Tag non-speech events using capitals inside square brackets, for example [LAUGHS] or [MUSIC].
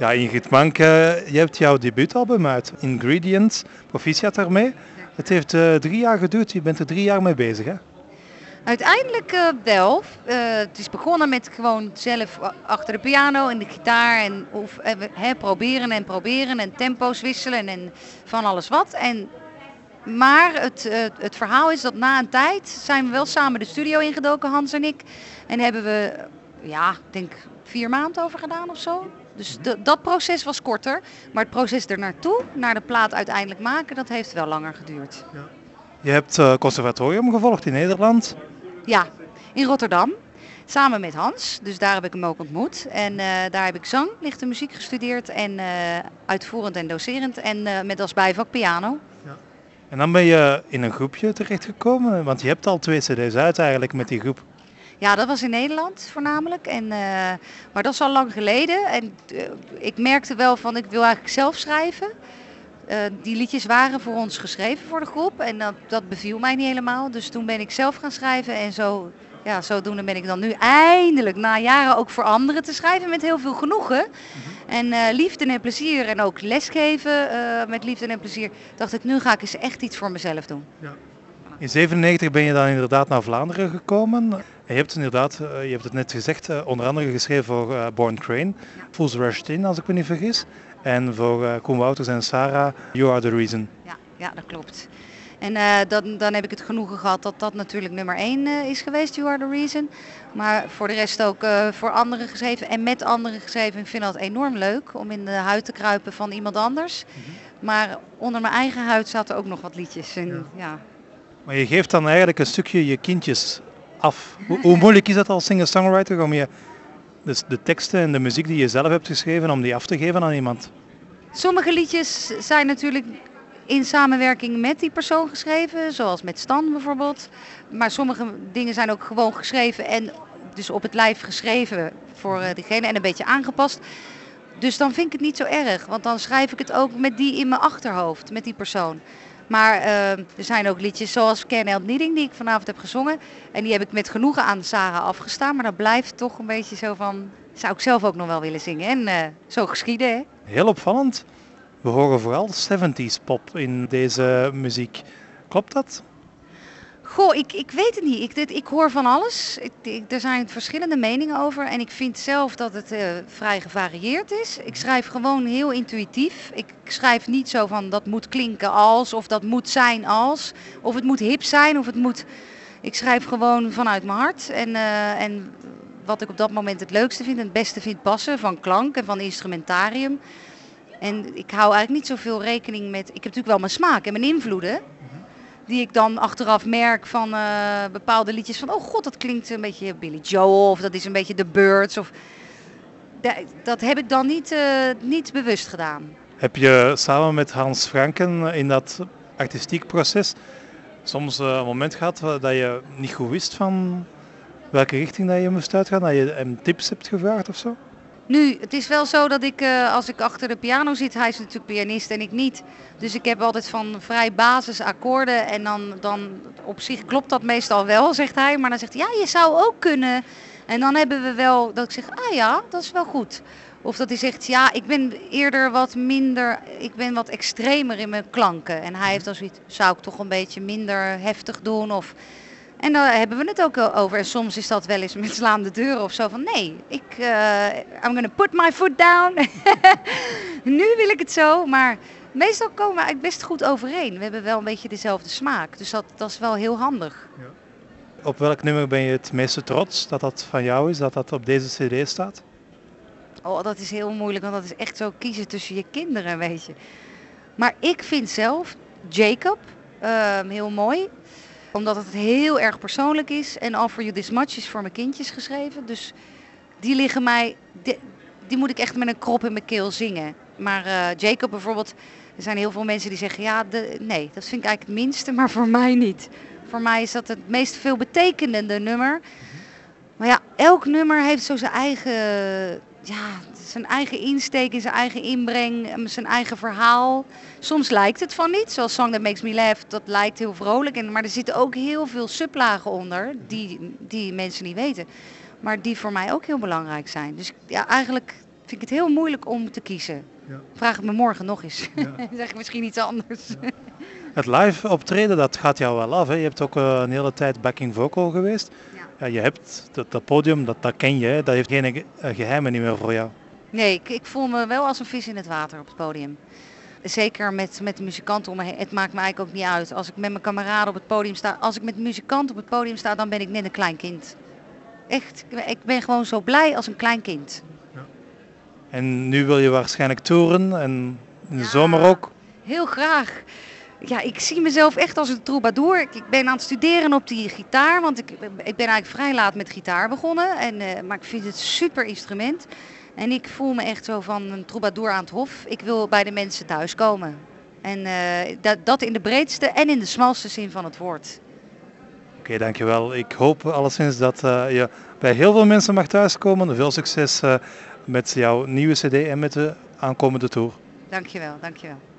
Ja, Ingrid Mank, je hebt jouw debuutalbum uit, Ingredients. Proficiat daarmee. Het heeft uh, drie jaar geduurd, je bent er drie jaar mee bezig hè? Uiteindelijk uh, het is begonnen met gewoon zelf achter de piano en de gitaar en of, proberen en proberen en tempo's wisselen en van alles wat. En, maar het, het verhaal is dat na een tijd zijn we wel samen de studio ingedoken, Hans en ik. En hebben we, ja, ik denk vier maanden over gedaan of zo. Dus dat proces was korter. Maar het proces ernaartoe, naar de plaat uiteindelijk maken, dat heeft wel langer geduurd. Ja. Je hebt uh, conservatorium gevolgd in Nederland. Ja, in Rotterdam. Samen met Hans, dus daar heb ik hem ook ontmoet. En uh, daar heb ik zang, lichte muziek gestudeerd en uh, uitvoerend en docerend. En met als bijvak piano. Ja. En dan ben je in een groepje terechtgekomen, want je hebt al twee cd's uit eigenlijk met die groep. Ja, dat was in Nederland voornamelijk. En, uh, maar dat is al lang geleden. En uh, ik merkte wel van ik wil eigenlijk zelf schrijven. Uh, die liedjes waren voor ons geschreven voor de groep. En dat, dat beviel mij niet helemaal. Dus toen ben ik zelf gaan schrijven. En zo, ja, zodoende ben ik dan nu eindelijk na jaren ook voor anderen te schrijven met heel veel genoegen. Mm-hmm. En liefde en plezier en ook lesgeven met liefde en plezier. Dacht ik, nu ga ik eens echt iets voor mezelf doen. Ja. In 97 ben je dan inderdaad naar Vlaanderen gekomen. Je hebt inderdaad, eh, je hebt het net gezegd, eh, onder andere geschreven voor uh, Born Crane, Fools Rushed In, als ik me niet vergis. En voor Koen Wouters en Sarah, You Are The Reason. Ja, ja dat klopt. En uh, dan, dan heb ik het genoegen gehad dat dat natuurlijk nummer 1 uh, is geweest, You Are The Reason. Maar voor de rest ook uh, voor anderen geschreven en met anderen geschreven. Ik vind dat enorm leuk om in de huid te kruipen van iemand anders. Mm -hmm. Maar onder mijn eigen huid zaten ook nog wat liedjes. En, ja. ja. Maar je geeft dan eigenlijk een stukje je kindjes af. Hoe, moeilijk is dat als singer-songwriter om je de teksten en de muziek die je zelf hebt geschreven, om die af te geven aan iemand? Sommige liedjes zijn natuurlijk in samenwerking met die persoon geschreven, zoals met Stan bijvoorbeeld. Maar sommige dingen zijn ook gewoon geschreven en dus op het lijf geschreven voor uh, diegene en een beetje aangepast. Dus dan vind ik het niet zo erg, want dan schrijf ik het ook met die in mijn achterhoofd, met die persoon. Maar uh, er zijn ook liedjes zoals Can't Help Needing die ik vanavond heb gezongen. En die heb ik met genoegen aan Sarah afgestaan. Maar dat blijft toch een beetje zo van, zou ik zelf ook nog wel willen zingen. En uh, zo geschieden hè. Heel opvallend. We horen vooral 70s pop in deze muziek. Klopt dat? Goh, ik, ik weet het niet. Ik, dit, ik hoor van alles. Ik, ik, er zijn verschillende meningen over. En ik vind zelf dat het uh, vrij gevarieerd is. Ik schrijf gewoon heel intuïtief. Ik schrijf niet zo van dat moet klinken als, of dat moet zijn als. Of het moet hip zijn, of het moet... Ik schrijf gewoon vanuit mijn hart. En, uh, en wat ik op dat moment het leukste vind en het beste vind passen van klank en van instrumentarium. En ik hou eigenlijk niet zoveel rekening met... Ik heb natuurlijk wel mijn smaak en mijn invloeden die ik dan achteraf merk van uh, bepaalde liedjes van oh god dat klinkt een beetje Billy Joel of dat is een beetje The Birds of dat heb ik dan niet, uh, niet bewust gedaan. Heb je samen met Hans Franken in dat artistiek proces soms uh, een moment gehad dat je niet goed wist van welke richting dat je moest uitgaan, dat je hem tips hebt gevraagd of zo? Nu, het is wel zo dat ik, uh, als ik achter de piano zit, hij is natuurlijk pianist en ik niet. Dus ik heb altijd van vrij basisakkoorden en dan, dan op zich klopt dat meestal wel, [LAUGHS] zegt hij. Maar dan zegt hij, ja, je zou ook kunnen. En dan hebben we wel, dat ik zeg, ah ja, dat is wel goed. Of dat hij zegt, ja, ik ben eerder wat minder, ik ben wat extremer in mijn klanken. En hij heeft dan zoiets, zou ik toch een beetje minder heftig doen of... En daar hebben we het ook over. En soms is dat wel eens met slaande deuren of zo van nee, ik, uh, I'm gonna put my foot down. [LAUGHS] nu wil ik het zo, maar meestal komen we eigenlijk best goed overeen. We hebben wel een beetje dezelfde smaak, dus dat, dat is wel heel handig. Ja. Op welk nummer ben je het meeste trots dat dat van jou is, dat dat op deze cd staat? Oh, dat is heel moeilijk, want dat is echt zo kiezen tussen je kinderen, weet je. Maar ik vind zelf Jacob uh, heel mooi omdat het heel erg persoonlijk is. En All For You This Much is voor mijn kindjes geschreven. Dus die liggen mij... Die, die moet ik echt met een krop in mijn keel zingen. Maar uh, Jacob bijvoorbeeld... Er zijn heel veel mensen die zeggen... Ja, de, nee, dat vind ik eigenlijk het minste. Maar voor mij niet. Voor mij is dat het meest veelbetekenende nummer. Maar ja, elk nummer heeft zo zijn eigen... Ja, zijn eigen insteek, in zijn eigen inbreng, zijn eigen verhaal. Soms lijkt het van niet, zoals Song That Makes Me Laugh, dat lijkt heel vrolijk. En, maar er zitten ook heel veel sublagen onder die, die mensen niet weten. Maar die voor mij ook heel belangrijk zijn. Dus ja, eigenlijk vind ik het heel moeilijk om te kiezen. Ja. Vraag het me morgen nog eens. Ja. [LAUGHS] Dan zeg ik misschien iets anders. Het live optreden, dat gaat jou wel af. Hè? Je hebt ook eh, een hele tijd backing vocal geweest. Ja. Ja, je hebt dat, dat podium, dat, dat ken je. Hè? Dat heeft geen ge- eh, geheimen niet meer voor jou. Nee, ik, ik voel me wel als een vis in het water op het podium. Zeker met, met de muzikanten om me heen. Het maakt me eigenlijk ook niet uit. Als ik met mijn kameraden op het podium sta, als ik met muzikanten op het podium sta, dan ben ik net een klein kind. Echt, ik ben- gewoon zo blij als een klein kind. En nu wil je waarschijnlijk toeren en in de Ja. zomer ook. Heel graag. Ja, ik zie mezelf echt als een troubadour. Ik, ik ben aan het studeren op die gitaar, want ik, ik ben eigenlijk vrij laat met gitaar begonnen. En, eh, maar ik vind het een super instrument. En ik voel me echt zo van een troubadour aan het hof. Ik wil bij de mensen thuiskomen. En eh, dat, dat in de breedste en in de smalste zin van het woord. Oké, dankjewel. Ik hoop alleszins dat eh, je bij heel veel mensen mag thuiskomen. Veel succes met jouw nieuwe cd en met de aankomende tour. Dankjewel, dankjewel.